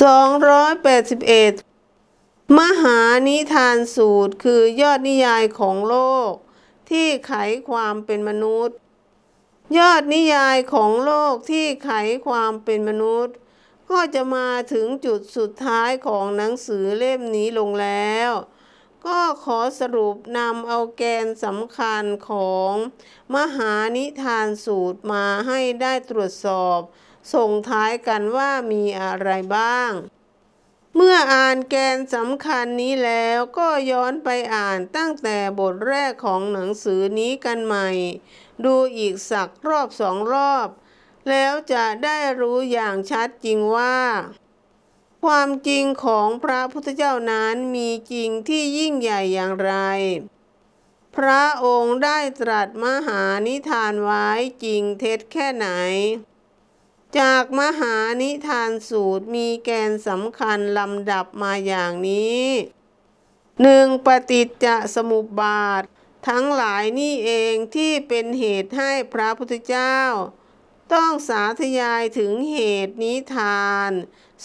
281 มหานิทานสูตรคือยอดนิยายของโลก ที่ไขความเป็นมนุษย์ ยอดนิยายของโลกที่ไขความเป็นมนุษย์ ก็จะมาถึงจุดสุดท้ายของหนังสือเล่มนี้ลงแล้ว ก็ขอสรุปนำเอาแกนสำคัญของ มหานิทานสูตรมาให้ได้ตรวจสอบ ส่งท้ายกันว่ามีอะไรบ้าง เมื่ออ่านแกนสำคัญนี้แล้วก็ย้อนไปอ่านตั้งแต่บทแรกของหนังสือนี้กันใหม่ ดูอีกสักรอบสองรอบ แล้วจะได้รู้อย่างชัดจริงว่าความจริงของพระพุทธเจ้านั้นมีจริงที่ยิ่งใหญ่อย่างไร พระองค์ได้ตรัสมหานิทานไว้จริงเท็จแค่ไหน จากมหานิทานสูตรมีแกนสำคัญลำดับมาอย่างนี้หนึ่งปฏิจจสมุปบาท ทั้งหลายนี่เองที่เป็นเหตุให้พระพุทธเจ้า ต้องสาธยายถึงเหตุนิทาน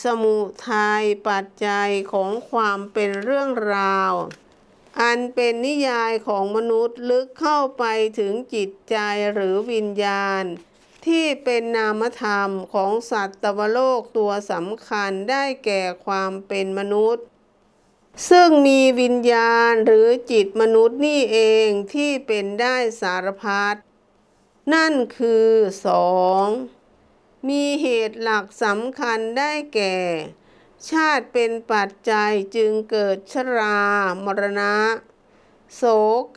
สมุทัยปัจจัยของความเป็นเรื่องราว อันเป็นนิยายของมนุษย์ลึกเข้าไปถึงจิตใจหรือวิญญาณ ที่เป็นนามธรรมของสัตวโลกตัวสำคัญได้แก่ความเป็นมนุษย์ ซึ่งมีวิญญาณหรือจิตมนุษย์นี่เองที่เป็นได้สารพัดนั่นคือสองมีเหตุหลักสำคัญได้แก่ ชาติเป็นปัจจัยจึงเกิดชรามรณะ โส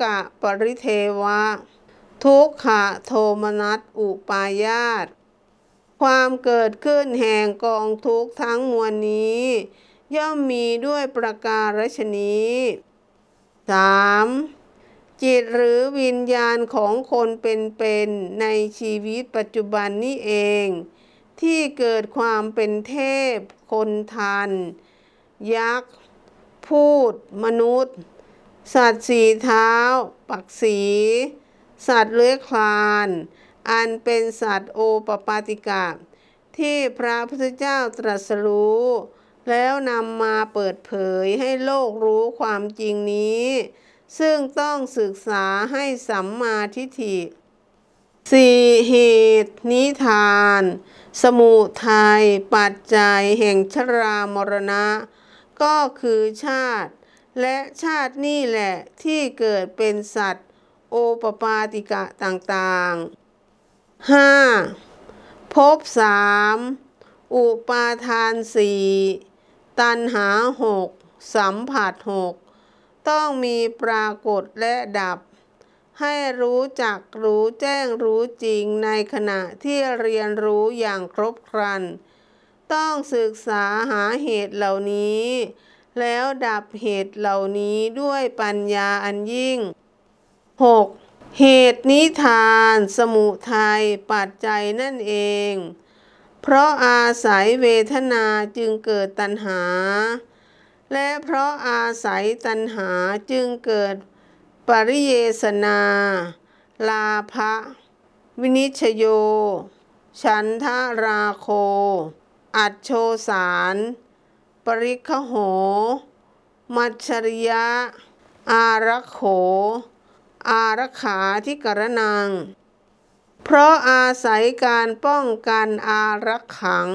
กะปริเทวะ ทุกขะโทมนัสอุปายาต ความเกิดขึ้นแห่งกองทุกข์ทั้งมวลนี้ ย่อมมีด้วยประการฉนี้ 3. จิตหรือวิญญาณของคนเป็นๆในชีวิตปัจจุบันนี้เอง ที่เกิดความเป็นเทพ คนทัน ยักษ์ พูด มนุษย์ สัตว์สีเท้า ปักสี สัตว์เลื้อยคลาน อันเป็นสัตว์โอปปาติกะ ที่พระพุทธเจ้าตรัสรู้ แล้วนำมาเปิดเผยให้โลกรู้ความจริงนี้ ซึ่งต้องศึกษาให้สัมมาทิฏฐิสี่เหตุ นิทาน สมุทัยปัจจัยแห่งชรามรณะ ก็คือชาติ และชาตินี่แหละที่เกิดเป็นสัตว์ โอปปาติกะต่างๆ 5. ภพสามอุปาทานสี่ตัณหาหกสัมผัสหกต้องมีปรากฏและดับ ให้รู้จักรู้แจ้งรู้จริงในขณะที่เรียนรู้อย่างครบครัน ต้องศึกษาหาเหตุเหล่านี้ แล้วดับเหตุเหล่านี้ด้วยปัญญาอันยิ่ง 6. เหตุนิทาน สมุทัยปัจจัยนั่นเอง เพราะอาศัยเวทนาจึงเกิดตัณหา และเพราะอาศัยตัณหาจึงเกิดปริเยสนา ลาภะวินิชชโยฉันทาราโค อัจโชสาร ปริคโห มัชชริยะ อารักโข อารักขาที่กรนัง เพราะอาศัยการป้องกันอารักขัง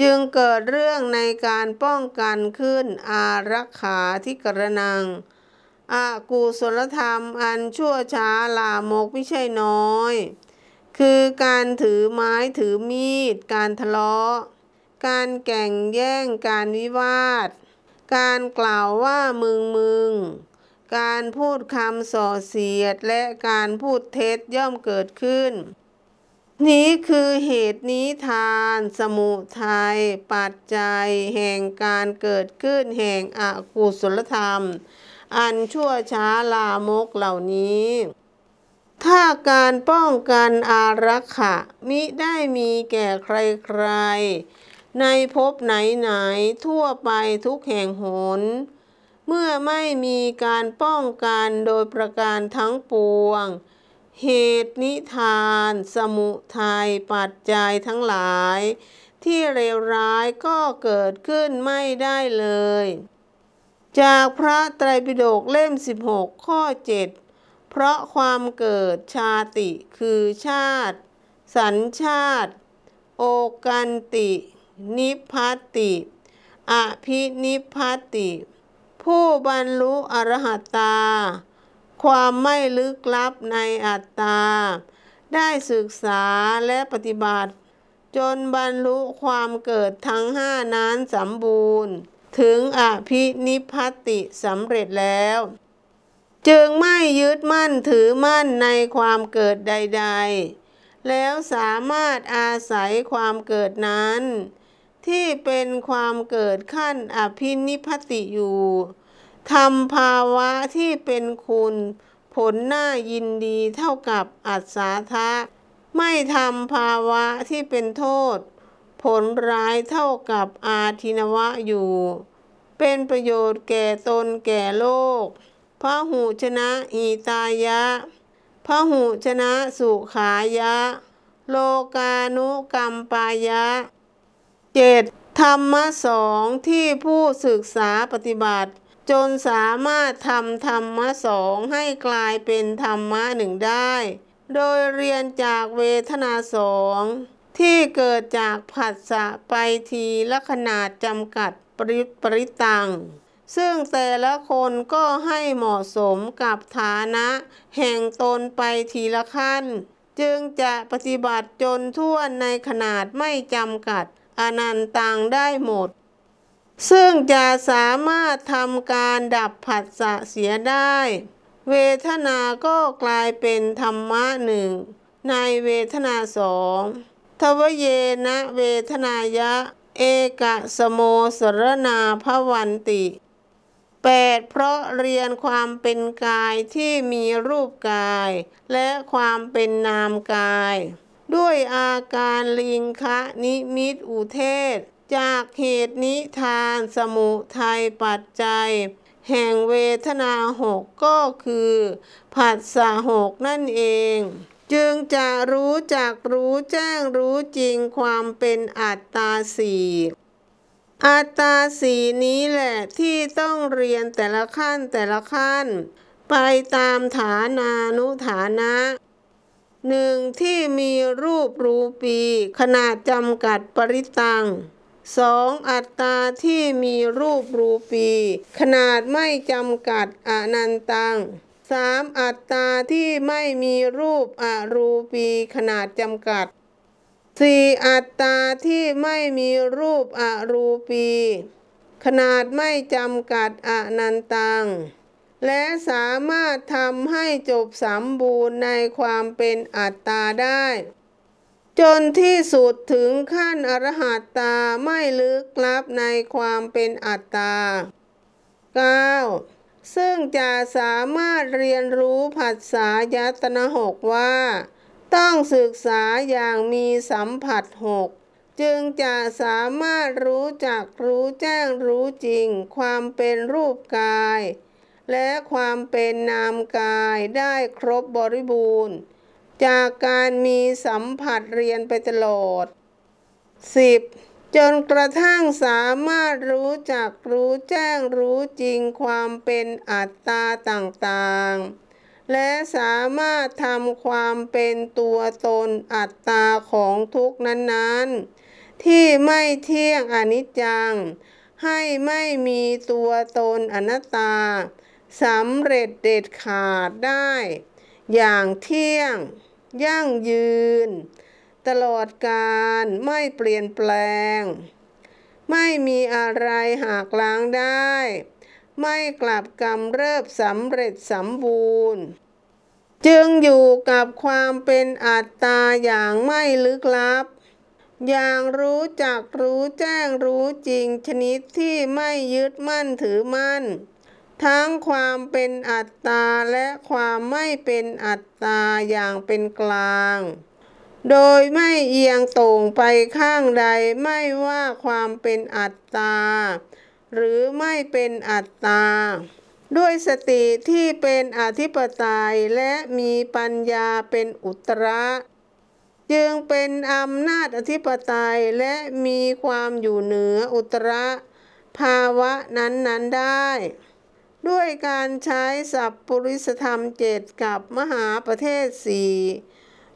จึงเกิดเรื่องในการป้องกันขึ้นอารักขาที่กรนังอากุศลธรรมอันชั่วช้าลามกไม่ใช่น้อย คือการถือไม้ถือมีด การทะเลาะ การแก่งแย่งการวิวาท การกล่าวว่ามึงมึง การพูดคำส่อเสียดและการพูดเท็จย่อมเกิดขึ้น นี้คือเหตุนิทาน สมุทัยปัจจัย แห่งการเกิดขึ้นแห่งอกุศลธรรม อันชั่วช้าลามกเหล่านี้ ถ้าการป้องกันอารักขะมิได้มีแก่ใครๆ ในภพไหนๆทั่วไปทุกแห่งหน เมื่อไม่มีการป้องกันโดยประการทั้งปวง เหตุนิทาน สมุทัยปัจจัยทั้งหลาย ที่เลวร้ายก็เกิดขึ้นไม่ได้เลย จากพระไตรปิฎกเล่ม 16 ข้อ 7 เพราะความเกิดชาติคือชาติ สัญชาติ โอกันติ นิพพัตติ อภินิพพัตติ ผู้บรรลุอรหัตตา ความไม่ลึกลับในอัตตา ได้ศึกษาและปฏิบัติ จนบรรลุความเกิดทั้งห้านั้นสมบูรณ์ ถึงอภินิพัติสำเร็จแล้ว จึงไม่ยึดมั่นถือมั่นในความเกิดใด ๆ แล้วสามารถอาศัยความเกิดนั้น ที่เป็นความเกิดขั้นอภินิพตติอยู่ทำภาวะที่เป็นคุณผลน่ายินดีเท่ากับอัศาทะ ไม่ทำภาวะที่เป็นโทษ ผลร้ายเท่ากับอาทินวะอยู่ เป็นประโยชน์แก่ตนแก่โลกพระหูชนะอีตายะพระหูชนะสุขายะ โลกานุกรรมปายะ เจ็ดธรรมะสองที่ผู้ศึกษาปฏิบัติ จนสามารถทำธรรมะสองให้กลายเป็นธรรมะหนึ่งได้ โดยเรียนจากเวทนาสองที่เกิดจากผัสสะไปทีละขนาดจำกัดปริปริตัง ซึ่งแต่ละคนก็ให้เหมาะสมกับฐานะ แห่งตนไปทีละขั้น จึงจะปฏิบัติจนทั่วในขนาดไม่จำกัด อนันตังได้หมด ซึ่งจะสามารถทำการดับผัสสะเสียได้ เวทนาก็กลายเป็นธรรมะหนึ่ง ในเวทนาสองทวเยนะเวทนายะ เอกะสโมสรนาภวันติ 8. เพราะเรียนความเป็นกายที่มีรูปกาย และความเป็นนามกาย ด้วยอาการลิงคะนิมิตอุเทศ จากเหตุนิทานสมุทัยปัจจัย แห่งเวทนาหกก็คือผัสสะหกนั่นเอง จึงจะรู้จักรู้แจ้งรู้จริงความเป็นอัตตาสีอัตตาสีนี้แหละที่ต้องเรียนแต่ละขั้นแต่ละขั้น ไปตามฐานานุฐานะ หนึ่งที่มีรูปรูปี ขนาดจำกัดปริตังสองอัตตาที่มีรูปรูปี ขนาดไม่จำกัดอนันตังสามอัตตาที่ไม่มีรูปอรูปีขนาดจำกัดสี่อัตตาที่ไม่มีรูปอรูปี ขนาดไม่จำกัดอนันตัง และสามารถทำให้จบสมบูรณ์ในความเป็นอัตตาได้ จนที่สุดถึงขั้นอรหัตตาไม่ลึกลับในความเป็นอัตตา 9. ซึ่งจะสามารถเรียนรู้ผัสสะยตนะหกว่า ต้องศึกษาอย่างมีสัมผัสหกจึงจะสามารถรู้จักรู้แจ้งรู้จริง ความเป็นรูปกาย และความเป็นนามกายได้ครบบริบูรณ์ จากการมีสัมผัสเรียนไปตลอด 10. จนกระทั่งสามารถรู้จักรู้แจ้งรู้จริงความเป็นอัตตาต่างๆ และสามารถทำความเป็นตัวตนอัตตาของทุกนั้นๆ ที่ไม่เที่ยงอนิจจัง ให้ไม่มีตัวตนอนัตตา สำเร็จเด็ดขาดได้ อย่างเที่ยง ยั่งยืน ตลอดการไม่เปลี่ยนแปลง ไม่มีอะไรหักล้างได้ ไม่กลับกำเริบสำเร็จสมบูรณ์ จึงอยู่กับความเป็นอัตตาอย่างไม่ลึกลับอย่างรู้จักรู้แจ้งรู้จริงชนิดที่ไม่ยึดมั่นถือมั่น ทั้งความเป็นอัตตาและความไม่เป็นอัตตาอย่างเป็นกลาง โดยไม่เอียงตรงไปข้างใดไม่ว่าความเป็นอัตตา หรือไม่เป็นอัตตา ด้วยสติที่เป็นอธิปไตยและมีปัญญาเป็นอุตระจึงเป็นอำนาจอธิปไตยและมีความอยู่เหนืออุตระภาวะนั้นๆได้ ด้วยการใช้สัพปริสธรรมเจ็ดกับมหาประเทศสี่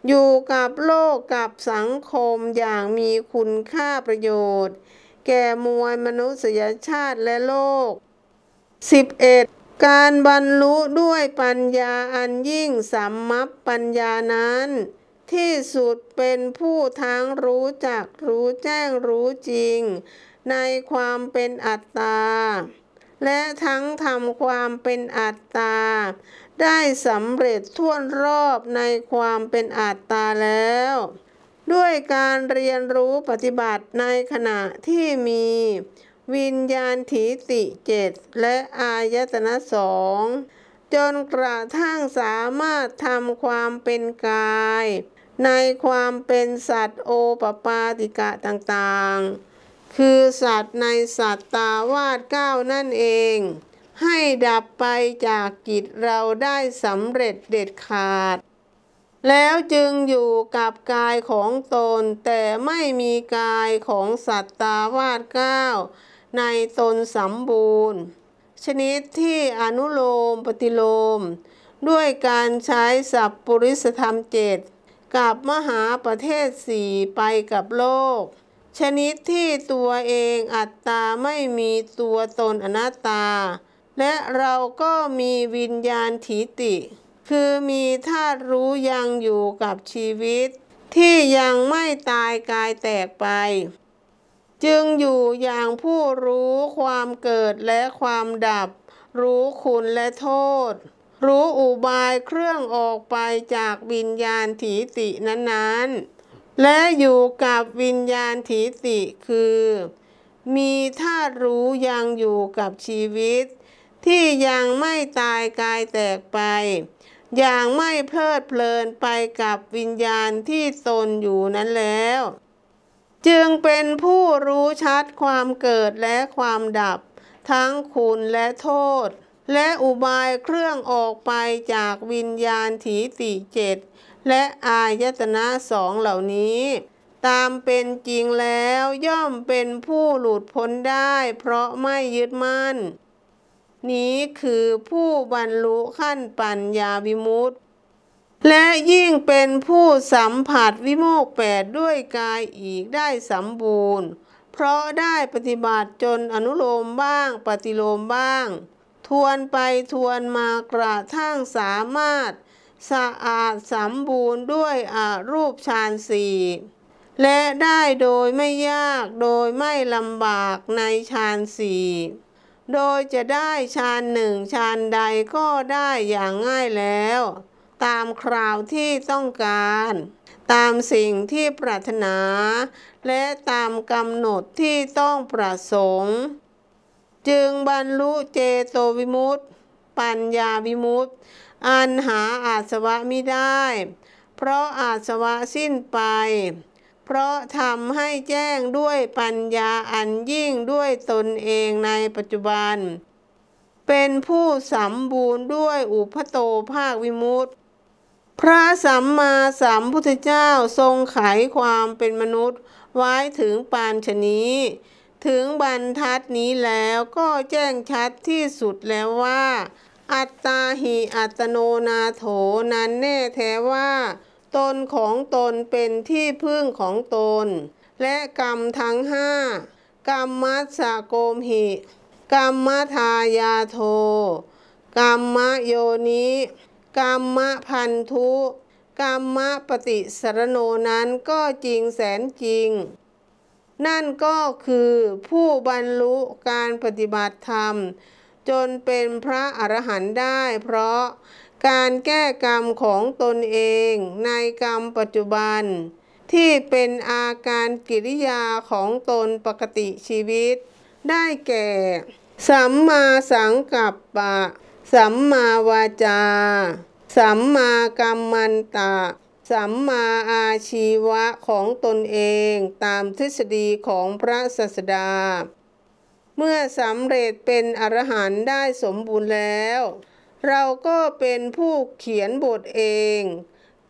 อยู่กับโลกกับสังคมอย่างมีคุณค่าประโยชน์ แก่มวลมนุษยชาติและโลก 11. การบรรลุด้วยปัญญาอันยิ่งสัมมัปปัญญานั้น ที่สุดเป็นผู้ทั้งรู้จักรู้แจ้งรู้จริง ในความเป็นอัตตา และทั้งทำความเป็นอัตตา ได้สำเร็จท่วรอบในความเป็นอัตตาแล้ว ด้วยการเรียนรู้ปฏิบัติในขณะที่มี วิญญาณถีติเจ็ดและอายตนะสองจนกระทั่งสามารถทำความเป็นกาย ในความเป็นสัตว์โอปปาติกะต่างๆ คือสัตว์ในสัตตาวาสเก้านั่นเอง ให้ดับไปจากกิจเราได้สำเร็จเด็ดขาด แล้วจึงอยู่กับกายของตน แต่ไม่มีกายของสัตตาวาสเก้าในตนสมบูรณ์ ชนิดที่อนุโลมปฏิโลม ด้วยการใช้สัพปริสธรรมเจ็ดกับมหาประเทศสี่ไปกับโลก ชนิดที่ตัวเองอัตตาไม่มีตัวตนอนัตตา และเราก็มีวิญญาณถีติ คือมีธาตุรู้ยังอยู่กับชีวิต ที่ยังไม่ตายกายแตกไป จึงอยู่อย่างผู้รู้ความเกิดและความดับ รู้คุณและโทษ รู้อุบายเครื่องออกไปจากวิญญาณถีตินั้นๆ และอยู่กับวิญญาณถีติคือ มีธาตุรู้ยังอยู่กับชีวิต ที่ยังไม่ตายกายแตกไป อย่างไม่เพลิดเพลินไปกับวิญญาณที่ตนอยู่นั้นแล้ว จึงเป็นผู้รู้ชัดความเกิดและความดับ ทั้งคุณและโทษ และอุบายเครื่องออกไปจากวิญญาณถีติเจ็ด และอายตนะสองเหล่านี้ ตามเป็นจริงแล้วย่อมเป็นผู้หลุดพ้นได้ เพราะไม่ยึดมั่น นี้คือผู้บรรลุขั้นปัญญาวิมุตติและยิ่งเป็นผู้สัมผัสวิโมกข์แปดด้วยกายอีกได้สมบูรณ์ เพราะได้ปฏิบัติจนอนุโลมบ้างปฏิโลมบ้าง ทวนไปทวนมากระทั่งสามารถ สะอาดสมบูรณ์ด้วยอารูปฌานสี่และได้โดยไม่ยากโดยไม่ลำบากในฌานสี่โดยจะได้ฌานหนึ่งฌานใดก็ได้อย่างง่ายแล้ว ตามคราวที่ต้องการ ตามสิ่งที่ปรารถนา และตามกำหนดที่ต้องประสงค์ จึงบรรลุเจโตวิมุตติ ปัญญาวิมุตติ อันหาอาสวะไมิได้ เพราะอาสวะสิ้นไป เพราะทำให้แจ้งด้วยปัญญาอันยิ่งด้วยตนเองในปัจจุบัน เป็นผู้สมบูรณ์ด้วยอุปโตภาควิมุตติพระสัมมาสัมพุทธเจ้าทรงไขความเป็นมนุษย์ไว้ถึงปานชนี้ ถึงบรรทัดนี้แล้วก็แจ้งชัดที่สุดแล้วว่า อัตตาหิอัตโนนาโถนั้นแน่แท้ว่า ตนของตนเป็นที่พึ่งของตน และกรรมทั้งห้ากรรมมัสสะโกมหิกรรมทายาโทกรรมโยนิกรรมพันธุกรรมปฏิสรโนนั้นก็จริงแสนจริง นั่นก็คือผู้บรรลุการปฏิบัติธรรม จนเป็นพระอรหันต์ได้ เพราะการแก้กรรมของตนเองในกรรมปัจจุบัน ที่เป็นอาการกิริยาของตนปกติชีวิต ได้แก่ สัมมาสังกัปปะ สัมมาวาจา สัมมากัมมันตะ สัมมาอาชีวะของตนเองตามทฤษฎีของพระศาสดา เมื่อสำเร็จเป็นอรหันต์ได้สมบูรณ์แล้ว เราก็เป็นผู้เขียนบทเอง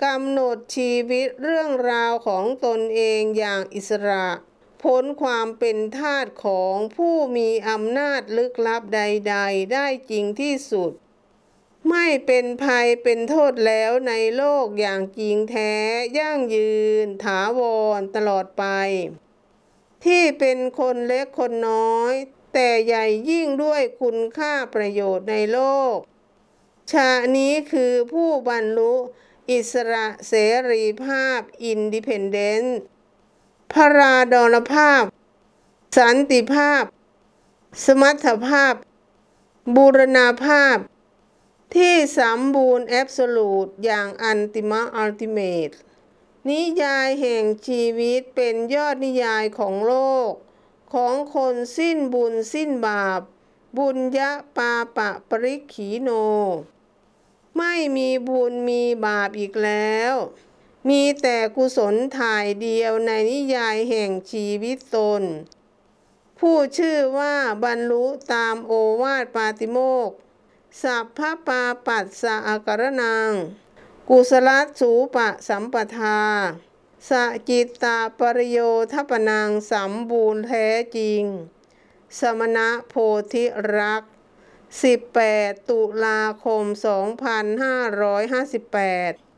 กำหนดชีวิตเรื่องราวของตนเองอย่างอิสระพ้นความเป็นทาสของผู้มีอำนาจลึกลับใด ๆ ได้จริงที่สุด ไม่เป็นภัยเป็นโทษแล้วในโลกอย่างจริงแท้ยั่งยืน ถาวรตลอดไป ที่เป็นคนเล็กคนน้อย แต่ใหญ่ยิ่งด้วยคุณค่าประโยชน์ในโลก ชานี้คือผู้บรรลุอิสระเสรีภาพ independent พระราดรภาพ สันติภาพ สมรรถภาพ บูรณภาพ ที่สมบูรณ์ absolute อย่างอันติมะ ultimate นิยายแห่งชีวิตเป็นยอดนิยายของโลก ของคนสิ้นบุญสิ้นบาป ปุญญะปาปะปะริกขีโณ ไม่มีบุญมีบาปอีกแล้ว มีแต่กุศลถ่ายเดียวในนิยายแห่งชีวิตตน ผู้ชื่อว่าบรรลุตามโอวาทปาติโมก สัพพปาปัสสะอาการนัง กุสลสูปะสัมปทาสจิตตาปริโยทปนังสัมบูรณ์แท้จริง สมณะโพธิรัก 18 ตุลาคม 2558